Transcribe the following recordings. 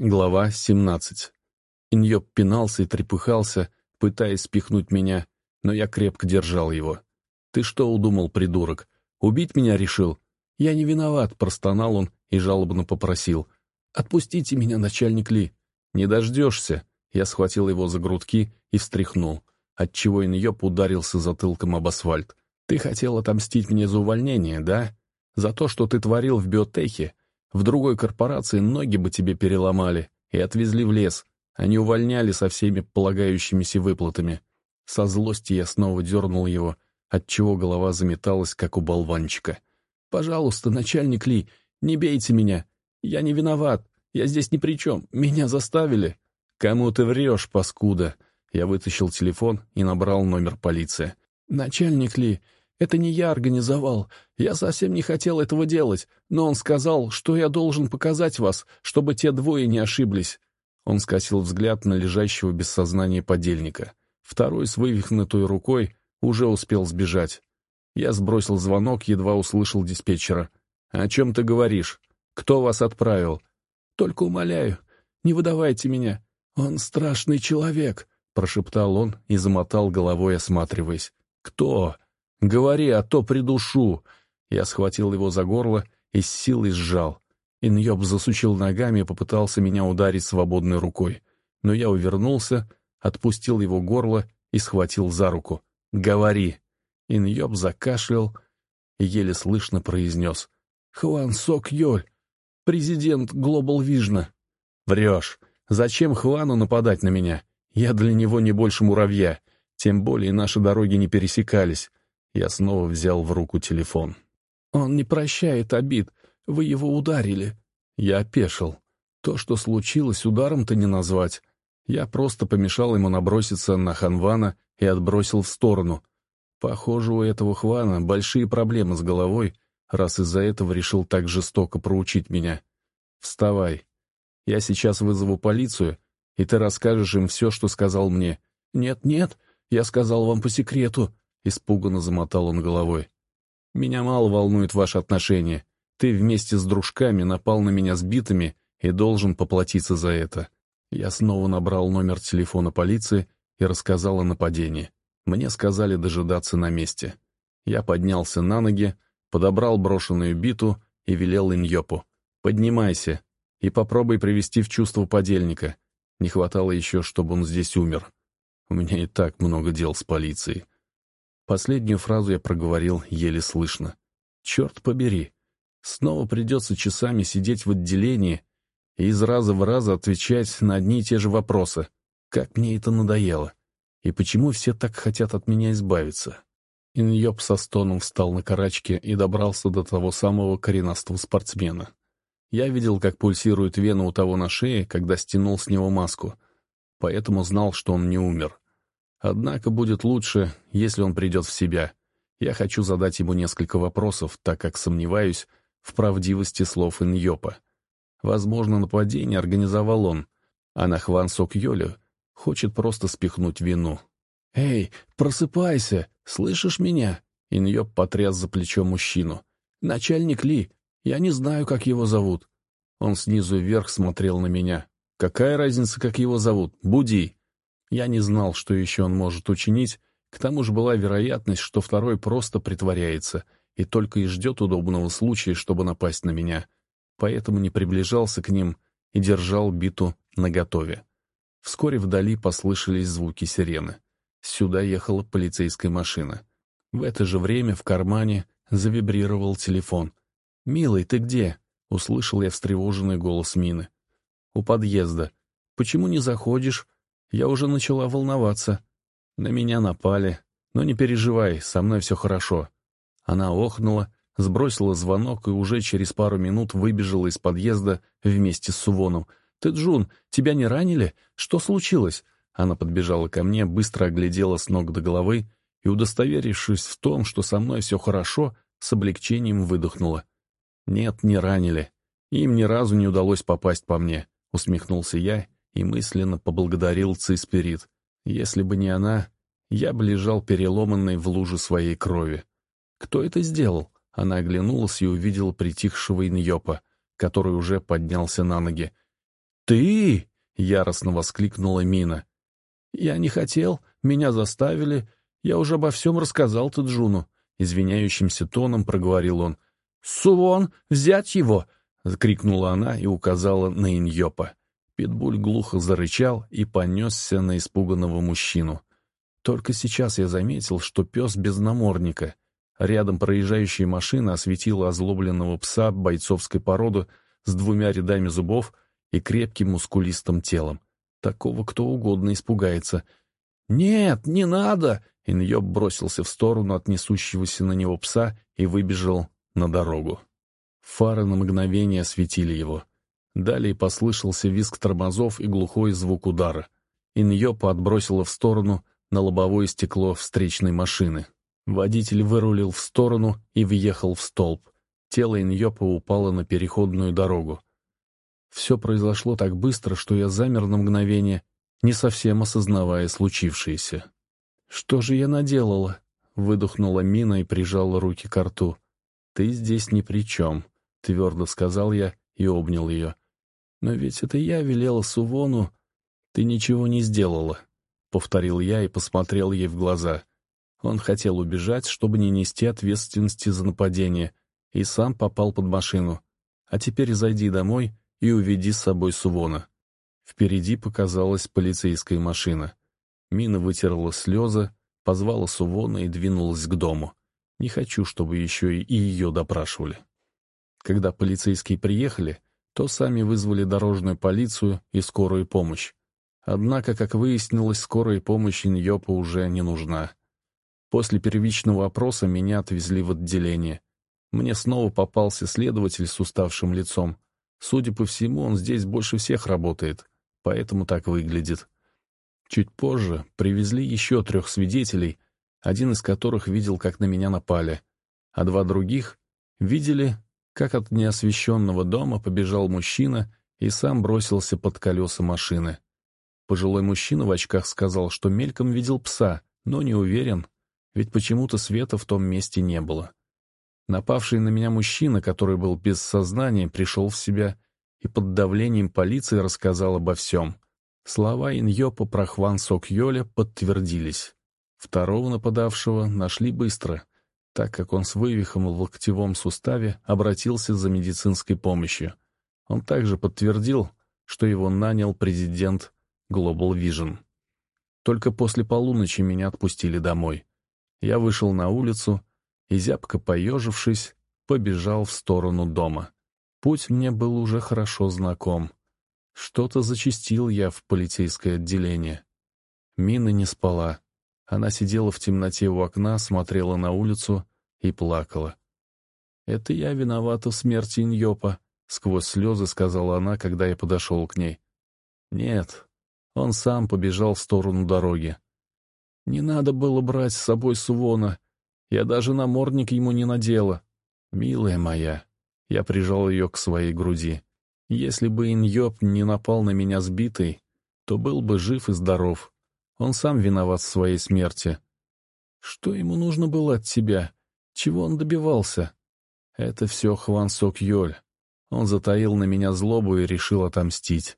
Глава 17. Иньоп пинался и трепыхался, пытаясь спихнуть меня, но я крепко держал его. «Ты что удумал, придурок? Убить меня решил?» «Я не виноват», — простонал он и жалобно попросил. «Отпустите меня, начальник Ли». «Не дождешься». Я схватил его за грудки и встряхнул, отчего Иньоп ударился затылком об асфальт. «Ты хотел отомстить мне за увольнение, да? За то, что ты творил в биотехе? В другой корпорации ноги бы тебе переломали и отвезли в лес. Они увольняли со всеми полагающимися выплатами. Со злости я снова дернул его, отчего голова заметалась, как у болванчика. «Пожалуйста, начальник Ли, не бейте меня. Я не виноват. Я здесь ни при чем. Меня заставили». «Кому ты врешь, паскуда?» Я вытащил телефон и набрал номер полиции. «Начальник Ли, это не я организовал. Я совсем не хотел этого делать, но он сказал, что я должен показать вас, чтобы те двое не ошиблись». Он скосил взгляд на лежащего без сознания подельника. Второй с вывихнутой рукой уже успел сбежать. Я сбросил звонок, едва услышал диспетчера. «О чем ты говоришь? Кто вас отправил?» «Только умоляю, не выдавайте меня. Он страшный человек», — прошептал он и замотал головой, осматриваясь. «Кто?» «Говори, а то придушу!» Я схватил его за горло и с силой сжал. Иньоб засучил ногами и попытался меня ударить свободной рукой. Но я увернулся, отпустил его горло и схватил за руку. «Говори!» Иньоб закашлял и еле слышно произнес. «Хуан Сок Йоль, президент Глобал Вижна». «Врешь. Зачем Хуану нападать на меня? Я для него не больше муравья. Тем более наши дороги не пересекались. Я снова взял в руку телефон. «Он не прощает обид. Вы его ударили». Я опешил. То, что случилось, ударом-то не назвать. Я просто помешал ему наброситься на Ханвана и отбросил в сторону. Похоже, у этого Хвана большие проблемы с головой, раз из-за этого решил так жестоко проучить меня. Вставай. Я сейчас вызову полицию, и ты расскажешь им все, что сказал мне. Нет-нет, я сказал вам по секрету. Испуганно замотал он головой. «Меня мало волнует ваши отношения. Ты вместе с дружками напал на меня сбитыми и должен поплатиться за это». Я снова набрал номер телефона полиции и рассказал о нападении. Мне сказали дожидаться на месте. Я поднялся на ноги, подобрал брошенную биту и велел Иньопу. «Поднимайся и попробуй привести в чувство подельника. Не хватало еще, чтобы он здесь умер. У меня и так много дел с полицией». Последнюю фразу я проговорил еле слышно. «Черт побери! Снова придется часами сидеть в отделении и из раза в раз отвечать на одни и те же вопросы. Как мне это надоело! И почему все так хотят от меня избавиться?» Иньоп со стоном встал на карачке и добрался до того самого коренастого спортсмена. Я видел, как пульсирует вена у того на шее, когда стянул с него маску, поэтому знал, что он не умер. Однако будет лучше, если он придет в себя. Я хочу задать ему несколько вопросов, так как сомневаюсь в правдивости слов Иньопа. Возможно, нападение организовал он, а на Хван Сок Йолю хочет просто спихнуть вину. «Эй, просыпайся! Слышишь меня?» Иньоп потряс за плечо мужчину. «Начальник Ли, я не знаю, как его зовут». Он снизу вверх смотрел на меня. «Какая разница, как его зовут? Буди!» Я не знал, что еще он может учинить, к тому же была вероятность, что второй просто притворяется и только и ждет удобного случая, чтобы напасть на меня. Поэтому не приближался к ним и держал биту наготове. Вскоре вдали послышались звуки сирены. Сюда ехала полицейская машина. В это же время в кармане завибрировал телефон. «Милый, ты где?» — услышал я встревоженный голос Мины. «У подъезда. Почему не заходишь?» Я уже начала волноваться. На меня напали. Но не переживай, со мной все хорошо. Она охнула, сбросила звонок и уже через пару минут выбежала из подъезда вместе с Сувоном. «Ты, Джун, тебя не ранили? Что случилось?» Она подбежала ко мне, быстро оглядела с ног до головы и, удостоверившись в том, что со мной все хорошо, с облегчением выдохнула. «Нет, не ранили. Им ни разу не удалось попасть по мне», — усмехнулся я и мысленно поблагодарил Циспирит. Если бы не она, я бы лежал переломанный в луже своей крови. Кто это сделал? Она оглянулась и увидела притихшего Иньопа, который уже поднялся на ноги. «Ты?» — яростно воскликнула Мина. «Я не хотел, меня заставили. Я уже обо всем рассказал Таджуну», — извиняющимся тоном проговорил он. «Сувон, взять его!» — крикнула она и указала на Иньопа. Питбуль глухо зарычал и понесся на испуганного мужчину. Только сейчас я заметил, что пес без намордника. Рядом проезжающая машина осветила озлобленного пса бойцовской породы с двумя рядами зубов и крепким мускулистым телом. Такого кто угодно испугается. «Нет, не надо!» Иньоб бросился в сторону от несущегося на него пса и выбежал на дорогу. Фары на мгновение осветили его. Далее послышался визг тормозов и глухой звук удара. Иньопа отбросила в сторону на лобовое стекло встречной машины. Водитель вырулил в сторону и въехал в столб. Тело Иньопа упало на переходную дорогу. Все произошло так быстро, что я замер на мгновение, не совсем осознавая случившееся. «Что же я наделала?» — выдохнула Мина и прижала руки к рту. «Ты здесь ни при чем», — твердо сказал я и обнял ее. «Но ведь это я велела Сувону...» «Ты ничего не сделала», — повторил я и посмотрел ей в глаза. Он хотел убежать, чтобы не нести ответственности за нападение, и сам попал под машину. А теперь зайди домой и уведи с собой Сувона. Впереди показалась полицейская машина. Мина вытерла слезы, позвала Сувона и двинулась к дому. Не хочу, чтобы еще и ее допрашивали. Когда полицейские приехали, то сами вызвали дорожную полицию и скорую помощь. Однако, как выяснилось, скорая помощь Иньопа уже не нужна. После первичного опроса меня отвезли в отделение. Мне снова попался следователь с уставшим лицом. Судя по всему, он здесь больше всех работает, поэтому так выглядит. Чуть позже привезли еще трех свидетелей, один из которых видел, как на меня напали, а два других видели, как от неосвещенного дома побежал мужчина и сам бросился под колеса машины. Пожилой мужчина в очках сказал, что мельком видел пса, но не уверен, ведь почему-то света в том месте не было. Напавший на меня мужчина, который был без сознания, пришел в себя и под давлением полиции рассказал обо всем. Слова Иньопа про Хван Сок Йоля подтвердились. Второго нападавшего нашли быстро, так как он с вывихом в локтевом суставе обратился за медицинской помощью. Он также подтвердил, что его нанял президент Global Vision. Только после полуночи меня отпустили домой. Я вышел на улицу и, зябко поежившись, побежал в сторону дома. Путь мне был уже хорошо знаком. Что-то зачастил я в полицейское отделение. Мина не спала. Она сидела в темноте у окна, смотрела на улицу и плакала. «Это я виновата в смерти Иньопа», — сквозь слезы сказала она, когда я подошел к ней. «Нет, он сам побежал в сторону дороги. Не надо было брать с собой Сувона. Я даже намордник ему не надела. Милая моя, я прижал ее к своей груди. Если бы Иньоп не напал на меня сбитый, то был бы жив и здоров. Он сам виноват в своей смерти. Что ему нужно было от тебя? Чего он добивался? Это все Хван Сок Йоль. Он затаил на меня злобу и решил отомстить.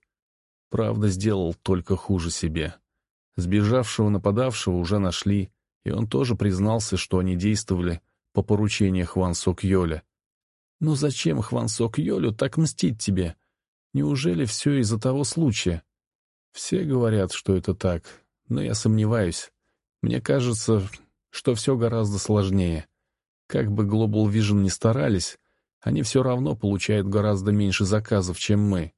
Правда, сделал только хуже себе. Сбежавшего нападавшего уже нашли, и он тоже признался, что они действовали по поручению Хван Сок Йоля. Но зачем Хван Сок Йолю так мстить тебе? Неужели все из-за того случая? Все говорят, что это так, но я сомневаюсь. Мне кажется, что все гораздо сложнее. Как бы Global Vision ни старались, они все равно получают гораздо меньше заказов, чем мы.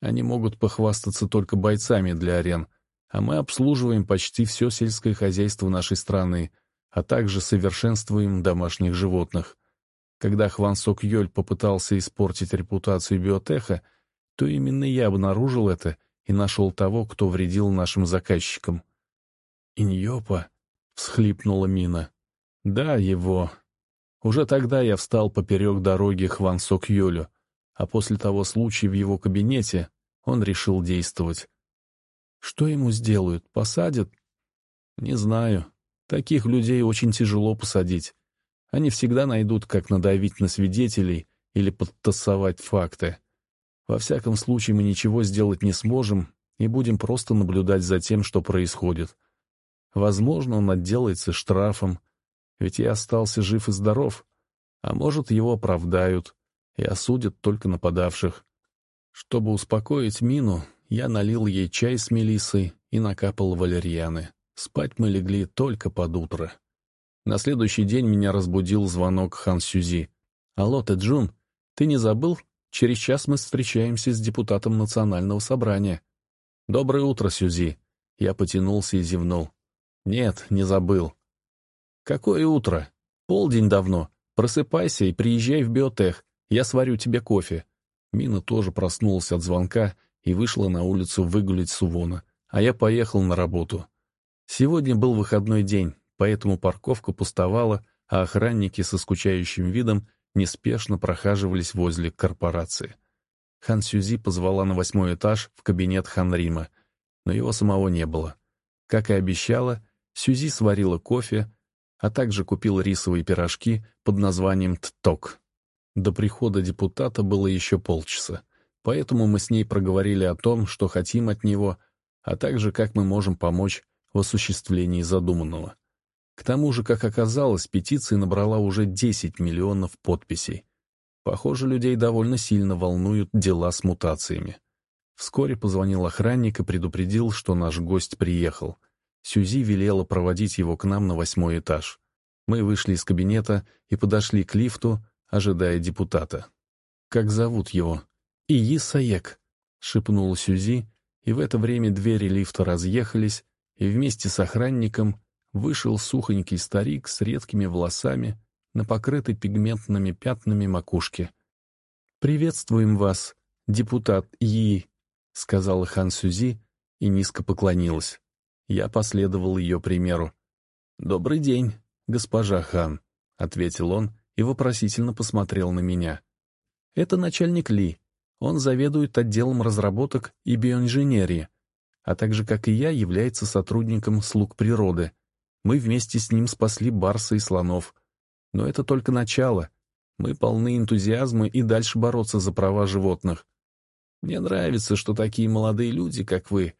Они могут похвастаться только бойцами для арен, а мы обслуживаем почти все сельское хозяйство нашей страны, а также совершенствуем домашних животных. Когда Хван Сок Йоль попытался испортить репутацию биотеха, то именно я обнаружил это и нашел того, кто вредил нашим заказчикам. «Иньопа?» — всхлипнула Мина. «Да, его. Уже тогда я встал поперек дороги Хван Сок Йолю, а после того случая в его кабинете он решил действовать. Что ему сделают? Посадят? Не знаю. Таких людей очень тяжело посадить. Они всегда найдут, как надавить на свидетелей или подтасовать факты. Во всяком случае, мы ничего сделать не сможем и будем просто наблюдать за тем, что происходит. Возможно, он отделается штрафом, ведь я остался жив и здоров, а может, его оправдают и осудят только нападавших. Чтобы успокоить Мину, я налил ей чай с мелиссой и накапал валерьяны. Спать мы легли только под утро. На следующий день меня разбудил звонок Хан Сюзи. «Алло, ты Джун, ты не забыл? Через час мы встречаемся с депутатом национального собрания». «Доброе утро, Сюзи». Я потянулся и зевнул. «Нет, не забыл». «Какое утро? Полдень давно. Просыпайся и приезжай в биотех. Я сварю тебе кофе». Мина тоже проснулась от звонка и вышла на улицу выгулить Сувона, а я поехал на работу. Сегодня был выходной день, поэтому парковка пустовала, а охранники со скучающим видом неспешно прохаживались возле корпорации. Хан Сюзи позвала на восьмой этаж в кабинет Хан Рима, но его самого не было. Как и обещала, Сюзи сварила кофе, а также купил рисовые пирожки под названием «Тток». До прихода депутата было еще полчаса, поэтому мы с ней проговорили о том, что хотим от него, а также как мы можем помочь в осуществлении задуманного. К тому же, как оказалось, петиция набрала уже 10 миллионов подписей. Похоже, людей довольно сильно волнуют дела с мутациями. Вскоре позвонил охранник и предупредил, что наш гость приехал — Сюзи велела проводить его к нам на восьмой этаж. Мы вышли из кабинета и подошли к лифту, ожидая депутата. «Как зовут его?» «Ии Саек», — шепнула Сюзи, и в это время двери лифта разъехались, и вместе с охранником вышел сухонький старик с редкими волосами на покрытой пигментными пятнами макушке. «Приветствуем вас, депутат Ии», — сказала Хан Сюзи и низко поклонилась. Я последовал ее примеру. «Добрый день, госпожа Хан», — ответил он и вопросительно посмотрел на меня. «Это начальник Ли. Он заведует отделом разработок и биоинженерии, а также, как и я, является сотрудником слуг природы. Мы вместе с ним спасли барса и слонов. Но это только начало. Мы полны энтузиазма и дальше бороться за права животных. Мне нравится, что такие молодые люди, как вы,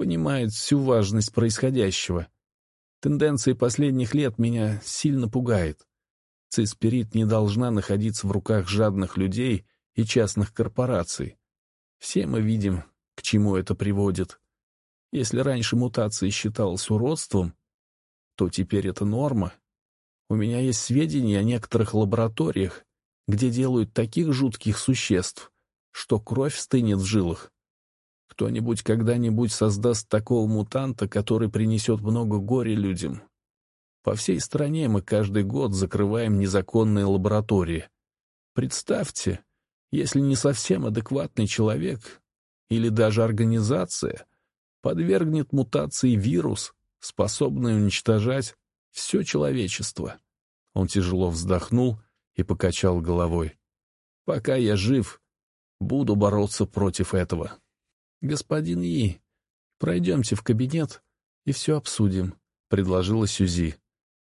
понимает всю важность происходящего. Тенденции последних лет меня сильно пугает. Циспирит не должна находиться в руках жадных людей и частных корпораций. Все мы видим, к чему это приводит. Если раньше мутация считалась уродством, то теперь это норма. У меня есть сведения о некоторых лабораториях, где делают таких жутких существ, что кровь стынет в жилах. Кто-нибудь когда-нибудь создаст такого мутанта, который принесет много горя людям. По всей стране мы каждый год закрываем незаконные лаборатории. Представьте, если не совсем адекватный человек или даже организация подвергнет мутации вирус, способный уничтожать все человечество. Он тяжело вздохнул и покачал головой. «Пока я жив, буду бороться против этого». «Господин И, пройдемте в кабинет и все обсудим», — предложила Сюзи.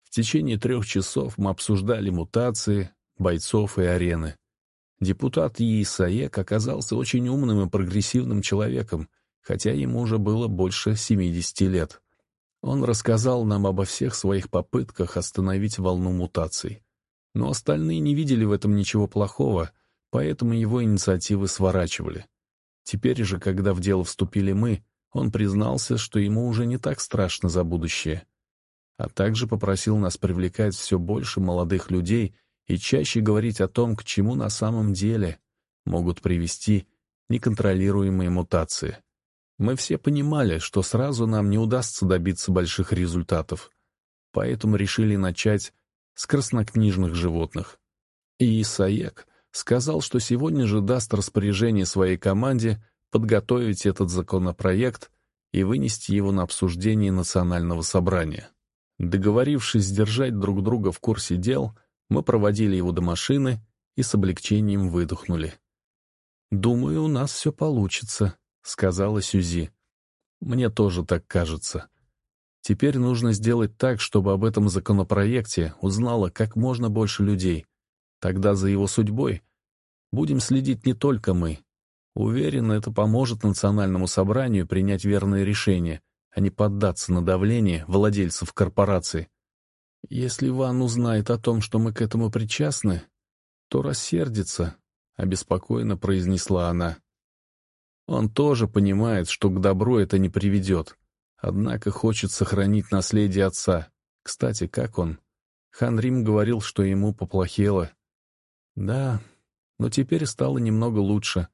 В течение трех часов мы обсуждали мутации, бойцов и арены. Депутат И Саек оказался очень умным и прогрессивным человеком, хотя ему уже было больше 70 лет. Он рассказал нам обо всех своих попытках остановить волну мутаций. Но остальные не видели в этом ничего плохого, поэтому его инициативы сворачивали. Теперь же, когда в дело вступили мы, он признался, что ему уже не так страшно за будущее. А также попросил нас привлекать все больше молодых людей и чаще говорить о том, к чему на самом деле могут привести неконтролируемые мутации. Мы все понимали, что сразу нам не удастся добиться больших результатов, поэтому решили начать с краснокнижных животных. И Исаек сказал, что сегодня же даст распоряжение своей команде подготовить этот законопроект и вынести его на обсуждение национального собрания. Договорившись держать друг друга в курсе дел, мы проводили его до машины и с облегчением выдохнули. «Думаю, у нас все получится», — сказала Сюзи. «Мне тоже так кажется. Теперь нужно сделать так, чтобы об этом законопроекте узнало как можно больше людей. Тогда за его судьбой будем следить не только мы, Уверен, это поможет национальному собранию принять верное решение, а не поддаться на давление владельцев корпорации. Если Ван узнает о том, что мы к этому причастны, то рассердится, — обеспокоенно произнесла она. Он тоже понимает, что к добру это не приведет, однако хочет сохранить наследие отца. Кстати, как он? Хан Рим говорил, что ему поплохело. Да, но теперь стало немного лучше.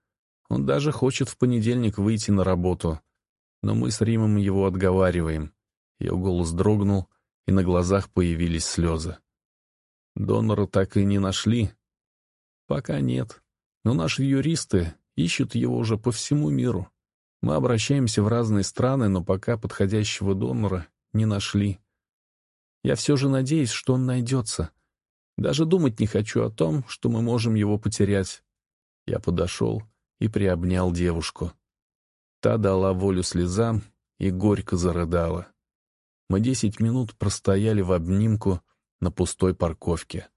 Он даже хочет в понедельник выйти на работу. Но мы с Римом его отговариваем. Ее голос дрогнул, и на глазах появились слезы. Донора так и не нашли? Пока нет. Но наши юристы ищут его уже по всему миру. Мы обращаемся в разные страны, но пока подходящего донора не нашли. Я все же надеюсь, что он найдется. Даже думать не хочу о том, что мы можем его потерять. Я подошел и приобнял девушку. Та дала волю слезам и горько зарыдала. Мы десять минут простояли в обнимку на пустой парковке.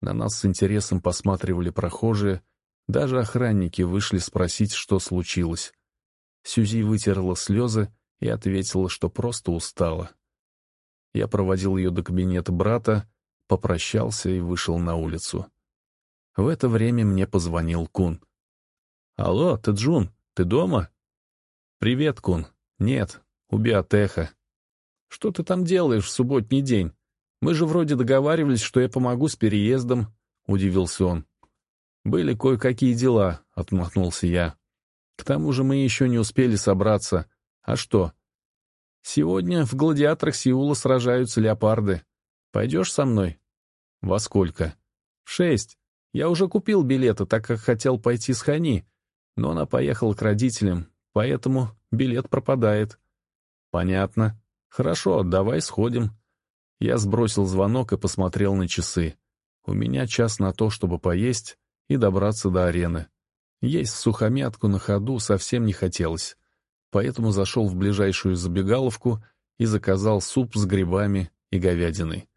На нас с интересом посматривали прохожие, даже охранники вышли спросить, что случилось. Сюзи вытерла слезы и ответила, что просто устала. Я проводил ее до кабинета брата, попрощался и вышел на улицу. В это время мне позвонил Кун. «Алло, Тэджун, ты дома?» «Привет, Кун. Нет, у Биотеха. Что ты там делаешь в субботний день? Мы же вроде договаривались, что я помогу с переездом», — удивился он. «Были кое-какие дела», — отмахнулся я. «К тому же мы еще не успели собраться. А что?» «Сегодня в гладиаторах Сеула сражаются леопарды. Пойдешь со мной?» «Во сколько?» «В шесть. Я уже купил билеты, так как хотел пойти с Хани, но она поехала к родителям, поэтому билет пропадает». «Понятно. Хорошо, давай сходим». Я сбросил звонок и посмотрел на часы. У меня час на то, чтобы поесть и добраться до арены. Есть сухомятку на ходу совсем не хотелось, поэтому зашел в ближайшую забегаловку и заказал суп с грибами и говядиной.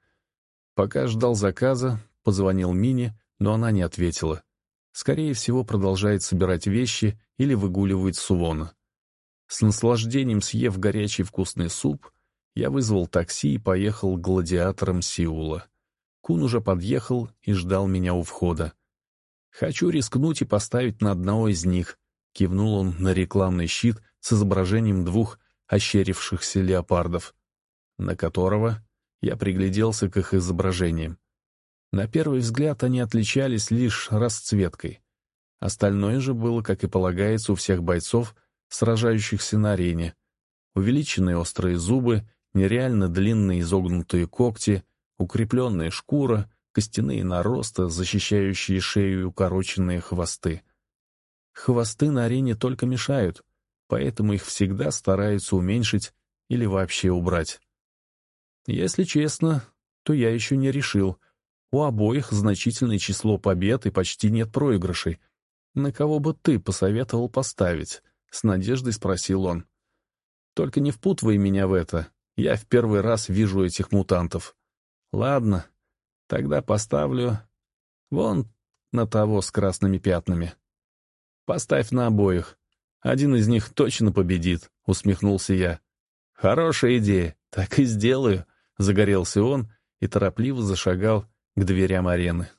Пока ждал заказа, позвонил Мине, но она не ответила. Скорее всего, продолжает собирать вещи или выгуливает Сувона. С наслаждением съев горячий вкусный суп, я вызвал такси и поехал к гладиаторам Сеула. Кун уже подъехал и ждал меня у входа. «Хочу рискнуть и поставить на одного из них», — кивнул он на рекламный щит с изображением двух ощерившихся леопардов, на которого я пригляделся к их изображениям. На первый взгляд они отличались лишь расцветкой. Остальное же было, как и полагается у всех бойцов, сражающихся на арене. Увеличенные острые зубы, нереально длинные изогнутые когти, укрепленная шкура, костяные наросты, защищающие шею и укороченные хвосты. Хвосты на арене только мешают, поэтому их всегда стараются уменьшить или вообще убрать. Если честно, то я еще не решил. У обоих значительное число побед и почти нет проигрышей. На кого бы ты посоветовал поставить? С надеждой спросил он. Только не впутывай меня в это. Я в первый раз вижу этих мутантов. Ладно, тогда поставлю вон на того с красными пятнами. Поставь на обоих. Один из них точно победит, усмехнулся я. Хорошая идея, так и сделаю. Загорелся он и торопливо зашагал к дверям арены.